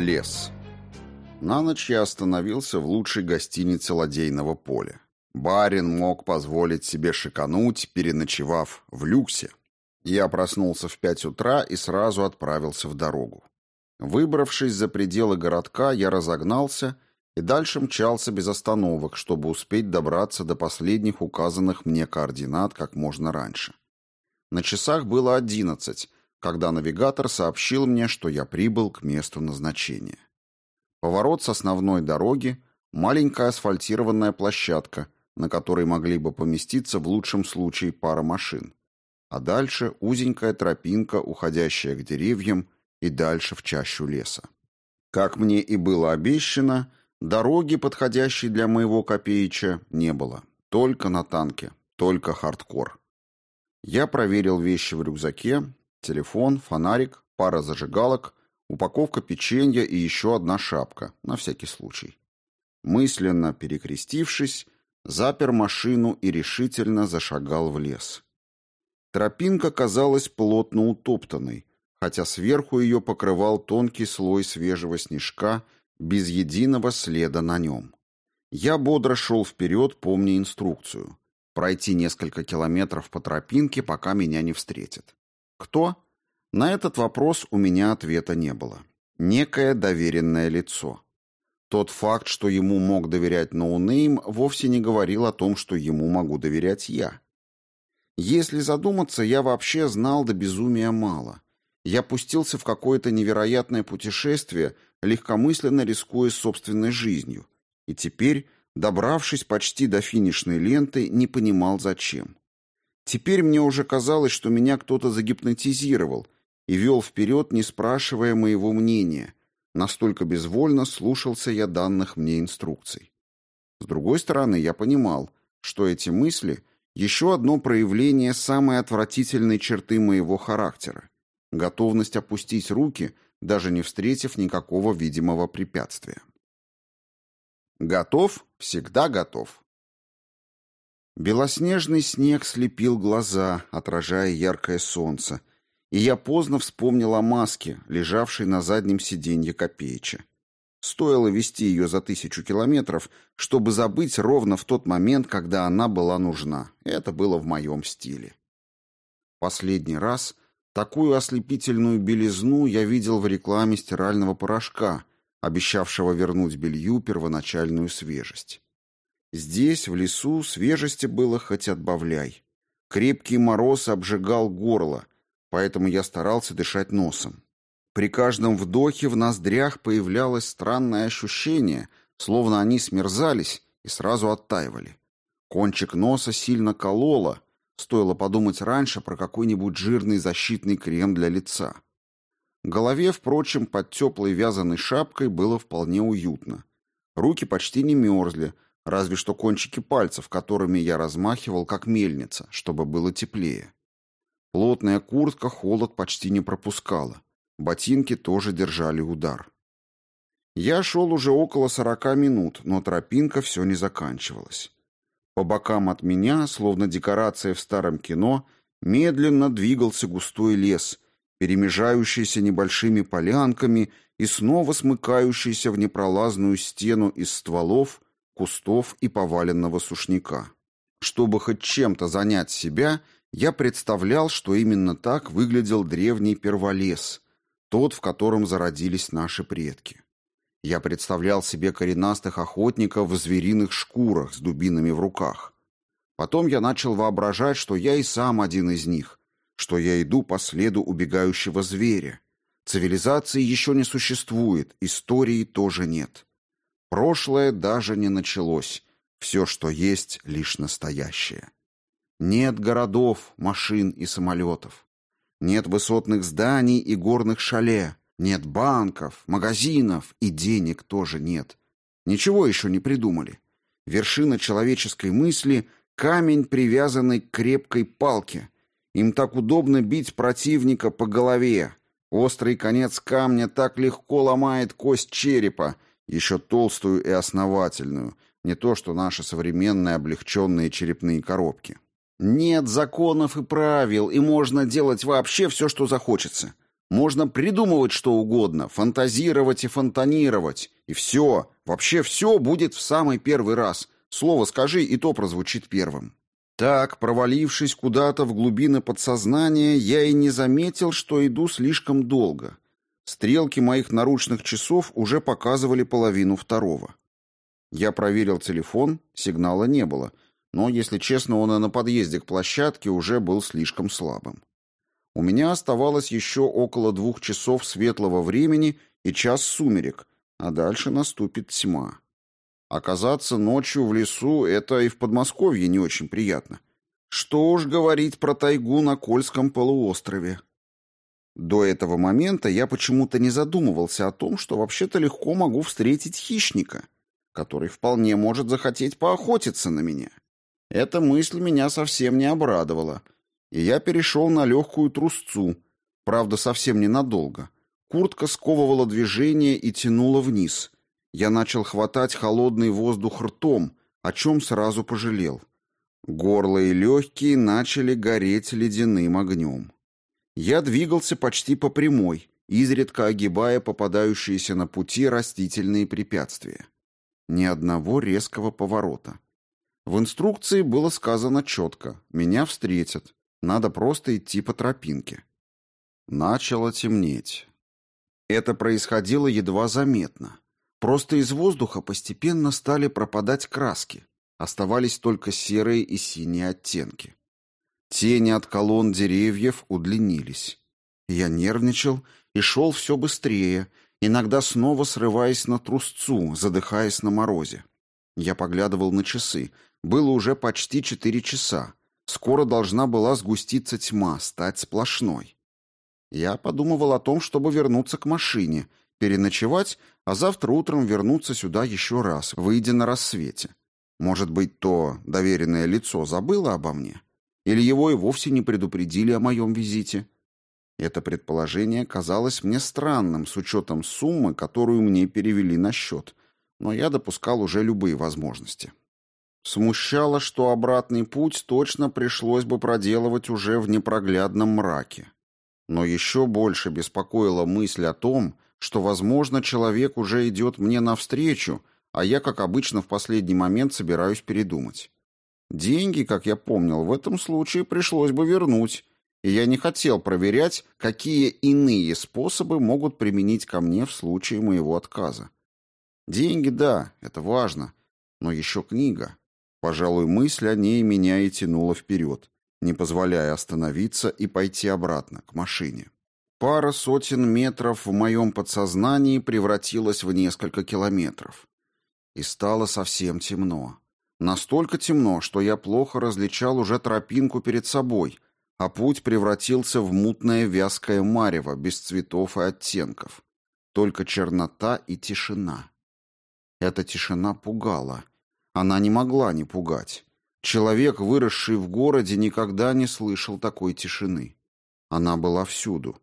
Лес. На ночь я остановился в лучшей гостинице ладейного поля. Барин мог позволить себе шикануть, переночевав в люксе. Я проснулся в пять утра и сразу отправился в дорогу. Выбравшись за пределы городка, я разогнался и дальше мчался без остановок, чтобы успеть добраться до последних указанных мне координат как можно раньше. На часах было одиннадцать, когда навигатор сообщил мне, что я прибыл к месту назначения. Поворот с основной дороги, маленькая асфальтированная площадка, на которой могли бы поместиться в лучшем случае пара машин, а дальше узенькая тропинка, уходящая к деревьям и дальше в чащу леса. Как мне и было обещано, дороги, подходящей для моего копеича, не было. Только на танке, только хардкор. Я проверил вещи в рюкзаке, Телефон, фонарик, пара зажигалок, упаковка печенья и еще одна шапка, на всякий случай. Мысленно перекрестившись, запер машину и решительно зашагал в лес. Тропинка казалась плотно утоптанной, хотя сверху ее покрывал тонкий слой свежего снежка без единого следа на нем. Я бодро шел вперед, помня инструкцию. Пройти несколько километров по тропинке, пока меня не встретят. Кто? На этот вопрос у меня ответа не было. Некое доверенное лицо. Тот факт, что ему мог доверять noname, вовсе не говорил о том, что ему могу доверять я. Если задуматься, я вообще знал до безумия мало. Я пустился в какое-то невероятное путешествие, легкомысленно рискуя собственной жизнью, и теперь, добравшись почти до финишной ленты, не понимал зачем. Теперь мне уже казалось, что меня кто-то загипнотизировал и вел вперед, не спрашивая моего мнения. Настолько безвольно слушался я данных мне инструкций. С другой стороны, я понимал, что эти мысли — еще одно проявление самой отвратительной черты моего характера — готовность опустить руки, даже не встретив никакого видимого препятствия. Готов? Всегда готов. Белоснежный снег слепил глаза, отражая яркое солнце, и я поздно вспомнил о маске, лежавшей на заднем сиденье Копеича. Стоило вести ее за тысячу километров, чтобы забыть ровно в тот момент, когда она была нужна. Это было в моем стиле. Последний раз такую ослепительную белизну я видел в рекламе стирального порошка, обещавшего вернуть белью первоначальную свежесть. Здесь, в лесу, свежести было хоть отбавляй. Крепкий мороз обжигал горло, поэтому я старался дышать носом. При каждом вдохе в ноздрях появлялось странное ощущение, словно они смерзались и сразу оттаивали. Кончик носа сильно кололо, стоило подумать раньше про какой-нибудь жирный защитный крем для лица. Голове, впрочем, под теплой вязаной шапкой было вполне уютно. Руки почти не мерзли, разве что кончики пальцев, которыми я размахивал, как мельница, чтобы было теплее. Плотная куртка холод почти не пропускала. Ботинки тоже держали удар. Я шел уже около сорока минут, но тропинка все не заканчивалась. По бокам от меня, словно декорация в старом кино, медленно двигался густой лес, перемежающийся небольшими полянками и снова смыкающийся в непролазную стену из стволов, кустов и поваленного сушняка. Чтобы хоть чем-то занять себя, я представлял, что именно так выглядел древний перволес, тот, в котором зародились наши предки. Я представлял себе коренастых охотников в звериных шкурах с дубинами в руках. Потом я начал воображать, что я и сам один из них, что я иду по следу убегающего зверя. Цивилизации еще не существует, истории тоже нет. Прошлое даже не началось. Все, что есть, лишь настоящее. Нет городов, машин и самолетов. Нет высотных зданий и горных шале. Нет банков, магазинов и денег тоже нет. Ничего еще не придумали. Вершина человеческой мысли — камень, привязанный к крепкой палке. Им так удобно бить противника по голове. Острый конец камня так легко ломает кость черепа — еще толстую и основательную, не то что наши современные облегченные черепные коробки. Нет законов и правил, и можно делать вообще все, что захочется. Можно придумывать что угодно, фантазировать и фонтанировать. И все, вообще все будет в самый первый раз. Слово скажи, и то прозвучит первым. Так, провалившись куда-то в глубины подсознания, я и не заметил, что иду слишком долго. Стрелки моих наручных часов уже показывали половину второго. Я проверил телефон, сигнала не было, но, если честно, он и на подъезде к площадке уже был слишком слабым. У меня оставалось еще около двух часов светлого времени и час сумерек, а дальше наступит тьма. Оказаться ночью в лесу — это и в Подмосковье не очень приятно. Что уж говорить про тайгу на Кольском полуострове. До этого момента я почему-то не задумывался о том, что вообще-то легко могу встретить хищника, который вполне может захотеть поохотиться на меня. Эта мысль меня совсем не обрадовала — и я перешел на легкую трусцу, правда, совсем ненадолго. Куртка сковывала движение и тянула вниз. Я начал хватать холодный воздух ртом, о чем сразу пожалел. Горло и легкие начали гореть ледяным огнем. Я двигался почти по прямой, изредка огибая попадающиеся на пути растительные препятствия. Ни одного резкого поворота. В инструкции было сказано четко «меня встретят». Надо просто идти по тропинке. Начало темнеть. Это происходило едва заметно. Просто из воздуха постепенно стали пропадать краски. Оставались только серые и синие оттенки. Тени от колонн деревьев удлинились. Я нервничал и шел все быстрее, иногда снова срываясь на трусцу, задыхаясь на морозе. Я поглядывал на часы. Было уже почти четыре часа. Скоро должна была сгуститься тьма, стать сплошной. Я подумывал о том, чтобы вернуться к машине, переночевать, а завтра утром вернуться сюда еще раз, выйдя на рассвете. Может быть, то доверенное лицо забыло обо мне? Или его и вовсе не предупредили о моем визите? Это предположение казалось мне странным с учетом суммы, которую мне перевели на счет, но я допускал уже любые возможности. Смущало, что обратный путь точно пришлось бы проделывать уже в непроглядном мраке. Но еще больше беспокоила мысль о том, что, возможно, человек уже идет мне навстречу, а я, как обычно, в последний момент собираюсь передумать. Деньги, как я помнил, в этом случае пришлось бы вернуть, и я не хотел проверять, какие иные способы могут применить ко мне в случае моего отказа. Деньги, да, это важно, но еще книга. Пожалуй, мысль о ней меня и тянула вперед, не позволяя остановиться и пойти обратно, к машине. Пара сотен метров в моем подсознании превратилась в несколько километров. И стало совсем темно. Настолько темно, что я плохо различал уже тропинку перед собой, а путь превратился в мутное вязкое марево, без цветов и оттенков. Только чернота и тишина. Эта тишина пугала. Она не могла не пугать. Человек, выросший в городе, никогда не слышал такой тишины. Она была всюду.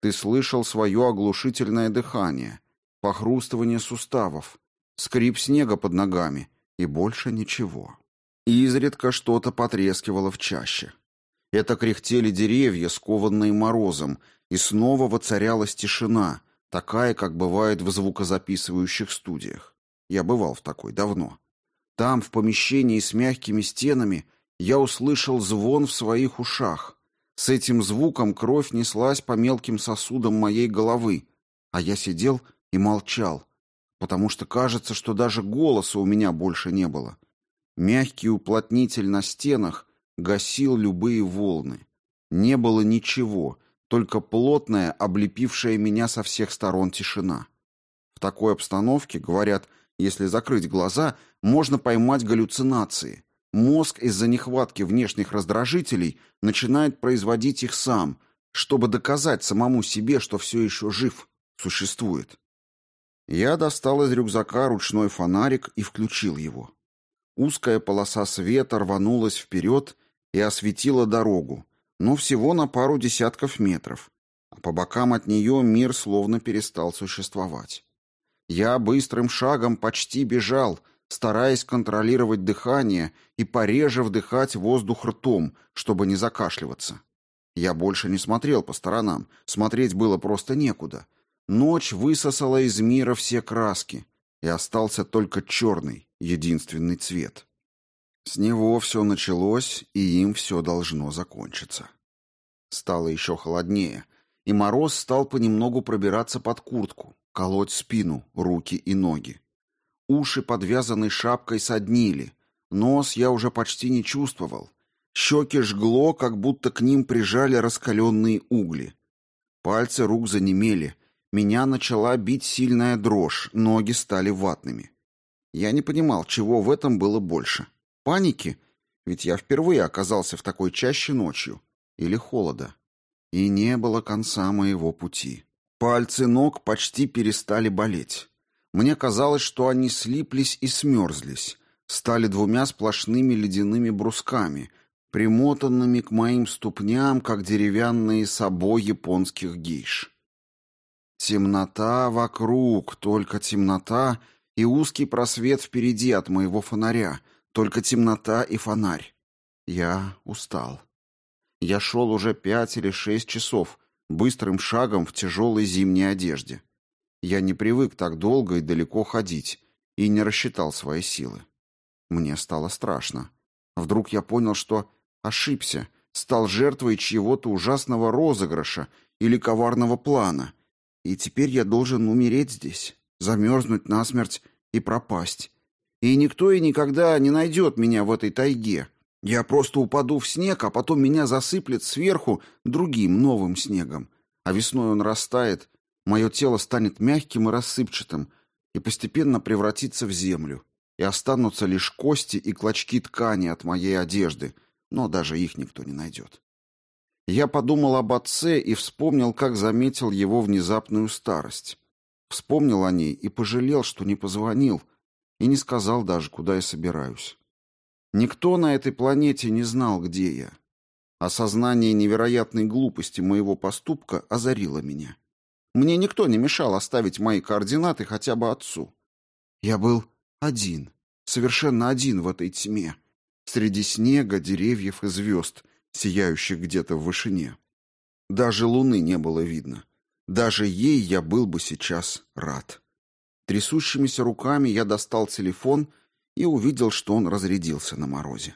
Ты слышал свое оглушительное дыхание, похрустывание суставов, скрип снега под ногами и больше ничего. Изредка что-то потрескивало в чаще. Это кряхтели деревья, скованные морозом, и снова воцарялась тишина, такая, как бывает в звукозаписывающих студиях. Я бывал в такой давно. Там, в помещении с мягкими стенами, я услышал звон в своих ушах. С этим звуком кровь неслась по мелким сосудам моей головы, а я сидел и молчал, потому что кажется, что даже голоса у меня больше не было. Мягкий уплотнитель на стенах гасил любые волны. Не было ничего, только плотная, облепившая меня со всех сторон тишина. В такой обстановке, говорят, если закрыть глаза, можно поймать галлюцинации. Мозг из-за нехватки внешних раздражителей начинает производить их сам, чтобы доказать самому себе, что все еще жив, существует. Я достал из рюкзака ручной фонарик и включил его. Узкая полоса света рванулась вперед и осветила дорогу, но всего на пару десятков метров, а по бокам от нее мир словно перестал существовать. Я быстрым шагом почти бежал, стараясь контролировать дыхание и пореже вдыхать воздух ртом, чтобы не закашливаться. Я больше не смотрел по сторонам, смотреть было просто некуда. Ночь высосала из мира все краски, и остался только черный, единственный цвет. С него все началось, и им все должно закончиться. Стало еще холоднее, и мороз стал понемногу пробираться под куртку, колоть спину, руки и ноги. Уши, подвязанной шапкой, соднили. Нос я уже почти не чувствовал. Щеки жгло, как будто к ним прижали раскаленные угли. Пальцы рук занемели. Меня начала бить сильная дрожь, ноги стали ватными. Я не понимал, чего в этом было больше. Паники? Ведь я впервые оказался в такой чаще ночью. Или холода. И не было конца моего пути. Пальцы ног почти перестали болеть. Мне казалось, что они слиплись и смерзлись, стали двумя сплошными ледяными брусками, примотанными к моим ступням, как деревянные собой японских гейш. Темнота вокруг, только темнота и узкий просвет впереди от моего фонаря, только темнота и фонарь. Я устал. Я шел уже пять или шесть часов, быстрым шагом в тяжелой зимней одежде. Я не привык так долго и далеко ходить и не рассчитал свои силы. Мне стало страшно. Вдруг я понял, что Ошибся, стал жертвой чьего-то ужасного розыгрыша или коварного плана. И теперь я должен умереть здесь, замерзнуть насмерть и пропасть. И никто и никогда не найдет меня в этой тайге. Я просто упаду в снег, а потом меня засыплет сверху другим новым снегом. А весной он растает, мое тело станет мягким и рассыпчатым и постепенно превратится в землю. И останутся лишь кости и клочки ткани от моей одежды — но даже их никто не найдет. Я подумал об отце и вспомнил, как заметил его внезапную старость. Вспомнил о ней и пожалел, что не позвонил и не сказал даже, куда я собираюсь. Никто на этой планете не знал, где я. Осознание невероятной глупости моего поступка озарило меня. Мне никто не мешал оставить мои координаты хотя бы отцу. Я был один, совершенно один в этой тьме, среди снега, деревьев и звезд, сияющих где-то в вышине. Даже луны не было видно. Даже ей я был бы сейчас рад. Трясущимися руками я достал телефон и увидел, что он разрядился на морозе.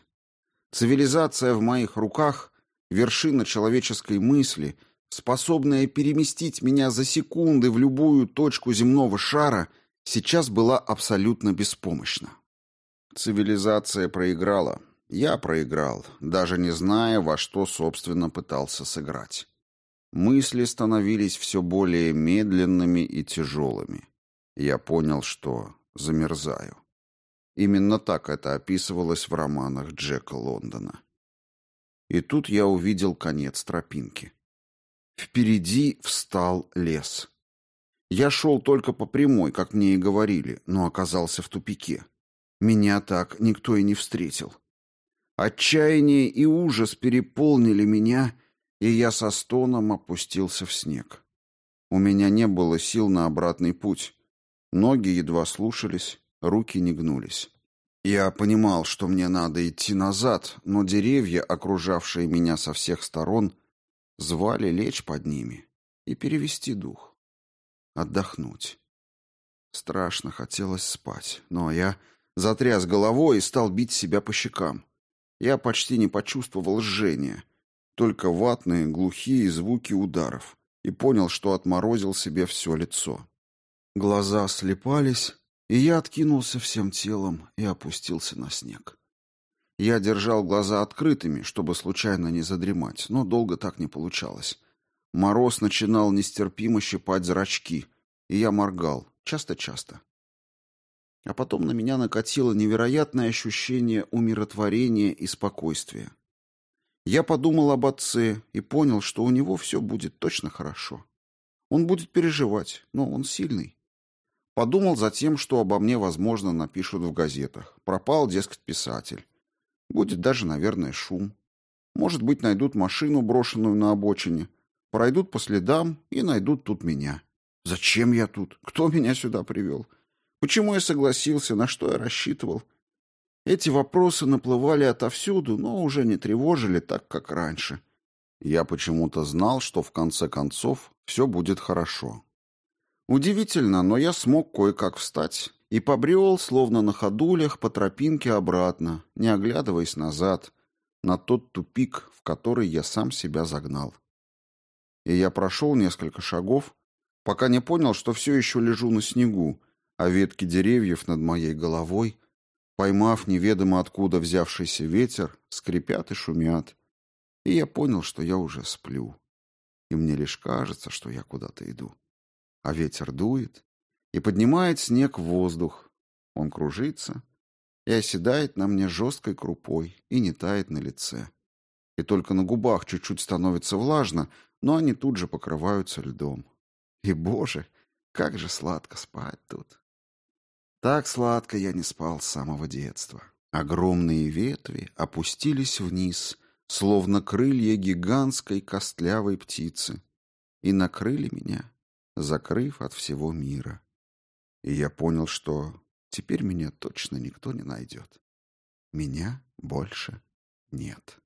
Цивилизация в моих руках — вершина человеческой мысли, способная переместить меня за секунды в любую точку земного шара, сейчас была абсолютно беспомощна. Цивилизация проиграла. Я проиграл, даже не зная, во что, собственно, пытался сыграть. Мысли становились все более медленными и тяжелыми. Я понял, что замерзаю. Именно так это описывалось в романах Джека Лондона. И тут я увидел конец тропинки. Впереди встал лес. Я шел только по прямой, как мне и говорили, но оказался в тупике. Меня так никто и не встретил. Отчаяние и ужас переполнили меня, и я со стоном опустился в снег. У меня не было сил на обратный путь. Ноги едва слушались, руки не гнулись. Я понимал, что мне надо идти назад, но деревья, окружавшие меня со всех сторон, звали лечь под ними и перевести дух. Отдохнуть. Страшно хотелось спать, но я затряс головой и стал бить себя по щекам. Я почти не почувствовал жжения, только ватные, глухие звуки ударов, и понял, что отморозил себе все лицо. Глаза слепались, и я откинулся всем телом и опустился на снег. Я держал глаза открытыми, чтобы случайно не задремать, но долго так не получалось. Мороз начинал нестерпимо щипать зрачки, и я моргал, часто-часто. А потом на меня накатило невероятное ощущение умиротворения и спокойствия. Я подумал об отце и понял, что у него все будет точно хорошо. Он будет переживать, но он сильный. Подумал затем, что обо мне, возможно, напишут в газетах. Пропал, дескать, писатель. Будет даже, наверное, шум. Может быть, найдут машину, брошенную на обочине. Пройдут по следам и найдут тут меня. Зачем я тут? Кто меня сюда привел? — Почему я согласился, на что я рассчитывал? Эти вопросы наплывали отовсюду, но уже не тревожили так, как раньше. Я почему-то знал, что в конце концов все будет хорошо. Удивительно, но я смог кое-как встать и побрел, словно на ходулях, по тропинке обратно, не оглядываясь назад, на тот тупик, в который я сам себя загнал. И я прошел несколько шагов, пока не понял, что все еще лежу на снегу, а ветки деревьев над моей головой, поймав неведомо откуда взявшийся ветер, скрипят и шумят, и я понял, что я уже сплю. И мне лишь кажется, что я куда-то иду. А ветер дует и поднимает снег в воздух. Он кружится и оседает на мне жесткой крупой и не тает на лице. И только на губах чуть-чуть становится влажно, но они тут же покрываются льдом. И, боже, как же сладко спать тут. Так сладко я не спал с самого детства. Огромные ветви опустились вниз, словно крылья гигантской костлявой птицы, и накрыли меня, закрыв от всего мира. И я понял, что теперь меня точно никто не найдет. Меня больше нет.